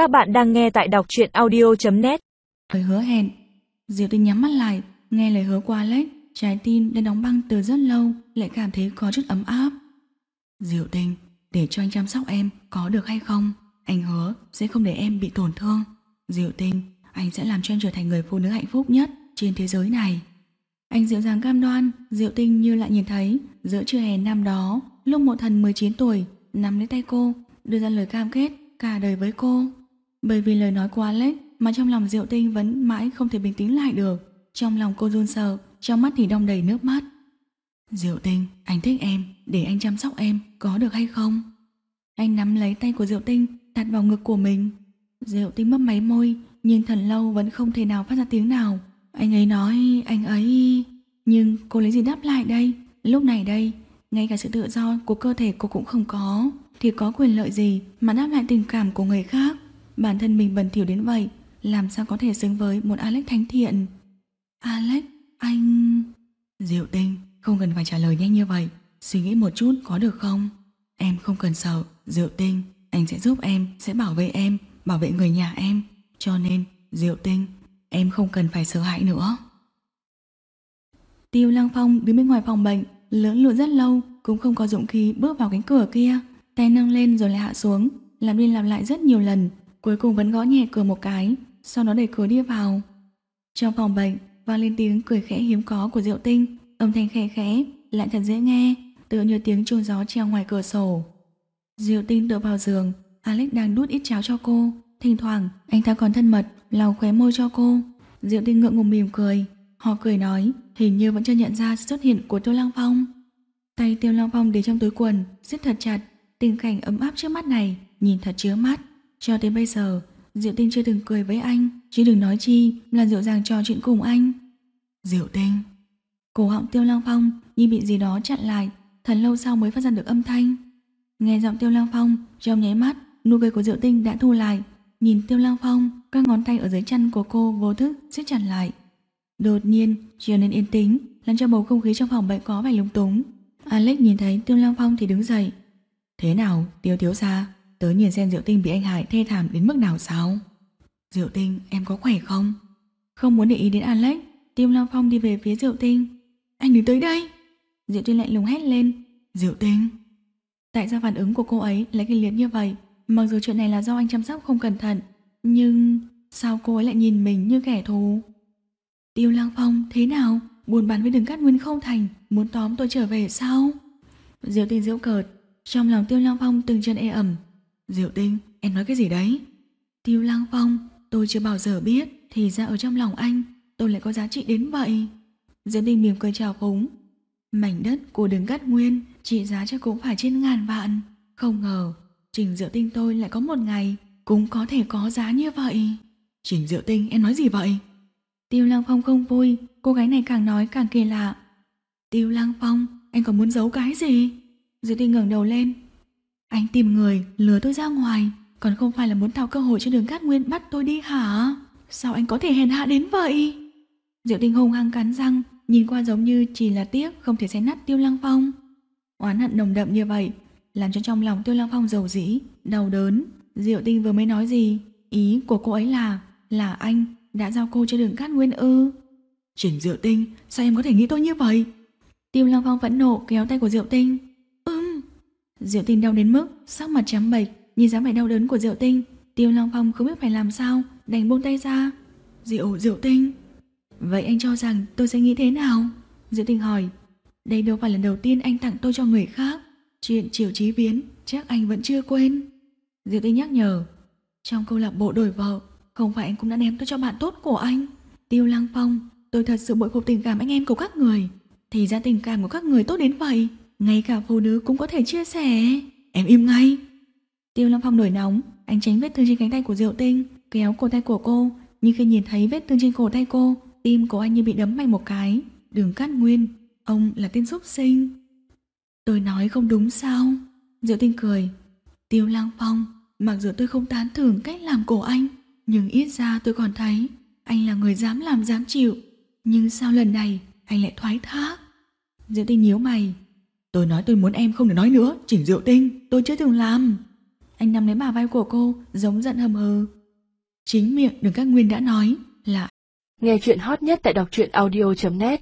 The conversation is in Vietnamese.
Các bạn đang nghe tại đọc truyện audio.net Lời hứa hẹn. Diệu tinh nhắm mắt lại, Nghe lời hứa của Alex Trái tim đã đóng băng từ rất lâu, Lại cảm thấy có chút ấm áp. Diệu tinh, Để cho anh chăm sóc em, Có được hay không? Anh hứa sẽ không để em bị tổn thương. Diệu tinh, Anh sẽ làm cho em trở thành người phụ nữ hạnh phúc nhất Trên thế giới này. Anh dịu dàng cam đoan Diệu tinh như lại nhìn thấy, Giữa trưa hè năm đó, Lúc một thần 19 tuổi, Nắm lấy tay cô, Đưa ra lời cam kết Cả đời với cô bởi vì lời nói của Alex mà trong lòng Diệu Tinh vẫn mãi không thể bình tĩnh lại được. Trong lòng cô run sợ, trong mắt thì đong đầy nước mắt. Diệu Tinh, anh thích em, để anh chăm sóc em, có được hay không? Anh nắm lấy tay của Diệu Tinh, đặt vào ngực của mình. Diệu Tinh mấp máy môi, nhưng thần lâu vẫn không thể nào phát ra tiếng nào. Anh ấy nói, anh ấy... Nhưng cô lấy gì đáp lại đây? Lúc này đây, ngay cả sự tự do của cơ thể cô cũng không có. Thì có quyền lợi gì mà đáp lại tình cảm của người khác? Bản thân mình bẩn thỉu đến vậy Làm sao có thể xứng với một Alex thánh thiện? Alex, anh... Diệu tinh, không cần phải trả lời nhanh như vậy. Suy nghĩ một chút có được không? Em không cần sợ Diệu tinh, anh sẽ giúp em Sẽ bảo vệ em, bảo vệ người nhà em. Cho nên, Diệu tinh Em không cần phải sợ hãi nữa. Tiêu Lăng Phong đứng bên ngoài phòng bệnh Lưỡng lụi rất lâu Cũng không có dụng khí bước vào cánh cửa kia. Tay nâng lên rồi lại hạ xuống Làm đi làm lại rất nhiều lần. Cuối cùng vẫn gõ nhẹ cửa một cái, Sau đó đẩy cửa đi vào. Trong phòng bệnh, vang lên tiếng cười khẽ hiếm có của Diệu Tinh. Âm thanh khẽ khẽ, Lại thật dễ nghe, Tựa như tiếng chuông gió treo ngoài cửa sổ. Diệu Tinh tựa vào giường, Alex đang đút ít cháo cho cô. Thỉnh thoảng, anh ta còn thân mật, lau khóe môi cho cô. Diệu Tinh ngượng ngùng mỉm cười. Họ cười nói, Hình như vẫn chưa nhận ra sự xuất hiện của Tiêu Lăng Phong. Tay Tiêu Lăng Phong để trong túi quần, siết thật chặt. Tình cảnh ấm áp trước mắt này, Nhìn thật chứa mắt cho tới bây giờ, Diệu Tinh chưa từng cười với anh, chứ đừng nói chi là dịu dàng trò chuyện cùng anh. Diệu Tinh Cổ họng Tiêu Lang Phong như bị gì đó chặn lại, thật lâu sau mới phát ra được âm thanh. Nghe giọng Tiêu Lang Phong, trong nháy mắt, nụ cười của Diệu Tinh đã thu lại. Nhìn Tiêu Lang Phong, các ngón tay ở dưới chân của cô vô thức siết chặt lại. Đột nhiên, trở nên yên tĩnh, làm cho bầu không khí trong phòng bệnh có vẻ lúng túng. Alex nhìn thấy Tiêu Lang Phong thì đứng dậy. Thế nào, Tiêu Thiếu Gia? Tớ nhìn xem Diệu Tinh bị anh Hải thê thảm đến mức nào sao? Diệu Tinh, em có khỏe không? Không muốn để ý đến Alex, Tim Long Phong đi về phía Diệu Tinh. Anh đến tới đây. Diệu Tinh lạnh lùng hét lên. Diệu Tinh. Tại sao phản ứng của cô ấy lại kinh liệt như vậy? Mặc dù chuyện này là do anh chăm sóc không cẩn thận, Nhưng sao cô ấy lại nhìn mình như kẻ thù? Tiêu Lang Phong, thế nào? Buồn bán với đường cát nguyên không thành, Muốn tóm tôi trở về sao? Diệu Tinh diễu cợt, Trong lòng Tiêu Lang Phong từng chân e ẩm. Diệu tinh, em nói cái gì đấy? Tiêu Lăng Phong, tôi chưa bao giờ biết thì ra ở trong lòng anh tôi lại có giá trị đến vậy. Diệu tinh mỉm cười chào phúng. Mảnh đất của đường cát nguyên trị giá cho cũng phải trên ngàn vạn. Không ngờ, Trình Diệu Tinh tôi lại có một ngày cũng có thể có giá như vậy. Trình Diệu Tinh em nói gì vậy? Tiêu Lăng Phong không vui, cô gái này càng nói càng kỳ lạ. Tiêu Lăng Phong, anh còn muốn giấu cái gì? Diệu Tinh ngẩng đầu lên, anh tìm người, lừa tôi ra ngoài. Còn không phải là muốn tạo cơ hội cho đường cát nguyên bắt tôi đi hả? Sao anh có thể hèn hạ đến vậy? Diệu tinh hùng hăng cắn răng, Nhìn qua giống như chỉ là tiếc Không thể xé nát tiêu lăng phong. Oán hận nồng đậm như vậy, Làm cho trong lòng tiêu lăng phong dầu dĩ, Đau đớn. Diệu tinh vừa mới nói gì? Ý của cô ấy là Là anh đã giao cô cho đường cát nguyên ư? Trình Diệu tinh, Sao em có thể nghĩ tôi như vậy? Tiêu lăng phong vẫn nộ kéo tay của Diệu tinh. Diệu tinh đau đến mức sắc mặt trắng bệch, nhìn dáng vẻ đau đớn của Diệu tinh, Tiêu Long Phong không biết phải làm sao, đành buông tay ra. Diệu, Diệu tinh. Vậy anh cho rằng tôi sẽ nghĩ thế nào? Diệu tinh hỏi. Đây đâu phải lần đầu tiên anh tặng tôi cho người khác. Chuyện chiều trí biến, chắc anh vẫn chưa quên. Diệu tinh nhắc nhở. Trong câu lạc bộ đổi vợ, không phải anh cũng đã ném tôi cho bạn tốt của anh. Tiêu Lăng Phong, tôi thật sự bội phục tình cảm anh em của các người. Thì ra tình cảm của các người tốt đến vậy. Ngay cả phụ nữ cũng có thể chia sẻ. Em im ngay. Tiêu Lâm Phong nổi nóng, Anh tránh vết thương trên cánh tay của Diệu Tinh, Kéo cổ tay của cô. Nhưng khi nhìn thấy vết thương trên cổ tay cô, Tim của anh như bị đấm mạnh một cái. Đường cát nguyên, Ông là tên xúc sinh. Tôi nói không đúng sao? Diệu Tinh cười. Tiêu Lăng Phong, Mặc dù tôi không tán thưởng cách làm của anh, Nhưng ít ra tôi còn thấy Anh là người dám làm, dám chịu. Nhưng sao lần này, anh lại thoái thác. Diệu Tinh nhíu mày. Tôi nói tôi muốn em không được nói nữa, chỉnh rượu tinh, tôi chưa từng làm. Anh nắm lấy bà vai của cô, giống giận hầm hừ. Chính miệng đường các nguyên đã nói là Nghe chuyện hot nhất tại đọc truyện audio.net